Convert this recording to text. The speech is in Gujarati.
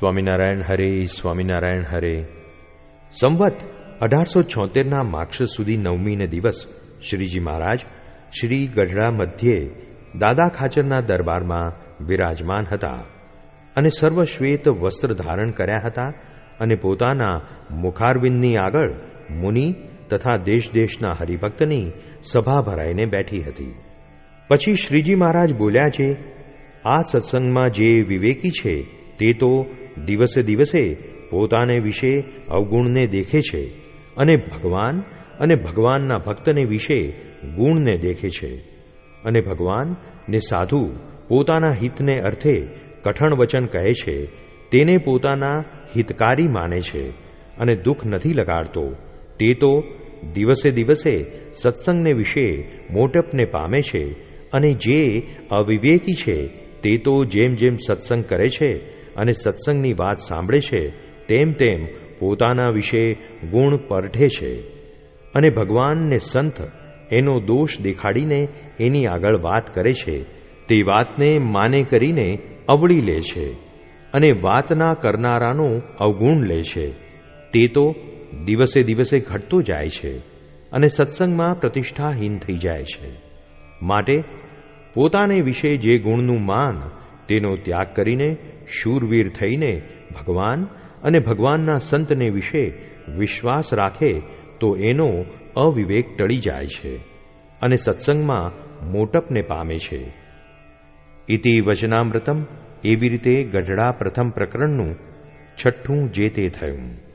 સ્વામિનારાયણ હરે સ્વામિનારાયણ હરે. સંવત અઢારસો છોતેરના માક્ષ સુધી નવમીને દિવસ શ્રીજી મહારાજ શ્રી ગઢડા મધ્યે દાદા ખાચરના દરબારમાં વિરાજમાન હતા અને સર્વ શ્વેત વસ્ત્ર ધારણ કર્યા હતા અને પોતાના મુખારવિંદની આગળ મુનિ તથા દેશ દેશના હરિભક્તની સભા ભરાઈને બેઠી હતી. પછી શ્રીજી મહારાજ બોલ્યા છે, આ સત્સંગમાં જે વિવેકી છે તે તો દિવસે દિવસે પોતાને વિશે અવગુણને દેખે છે અને ભગવાન અને ભગવાનના ભક્તને વિશે ગુણને દેખે છે. અને ભગવાન ને સાધુ પોતાના હિતને અર્થે કઠણ વચન કહે છે, તેને પોતાના હિતકારી માને છે અને દુઃખ નથી લગાડતો. તે તો દિવસે દિવસે સત્સંગને વિશે મોટપને પામે છે અને જે અવિવેકી છે તે તો જેમ જેમ સત્સંગ કરે છે અને સત્સંગની વાત સાંભળે છે, તેમ તેમ પોતાના વિશે ગુણ પરઠે છે. અને ભગવાનને સંત એનો દોષ દેખાડીને એની આગળ વાત કરે છે, તે વાતને માને કરીને અવળી લે છે અને વાતના કરનારાનો અવગુણ લે છે. તે તો દિવસે દિવસે ઘટતો જાય છે અને સત્સંગમાં પ્રતિષ્ઠાહીન થઈ જાય છે. માટે પોતાને વિશે જે ગુણનું માન તેનો ત્યાગ કરીને શૂરવીર થઈને ભગવાન અને ભગવાનના સંતને વિશે વિશ્વાસ રાખે તો એનો અવિવેક ટળી જાય છે અને સત્સંગમાં મોટપને પામે છે. ઇતિ વચનામૃતમ એવી રીતે ગઢડા પ્રથમ પ્રકરણનું છઠ્ઠું જે તે થયું.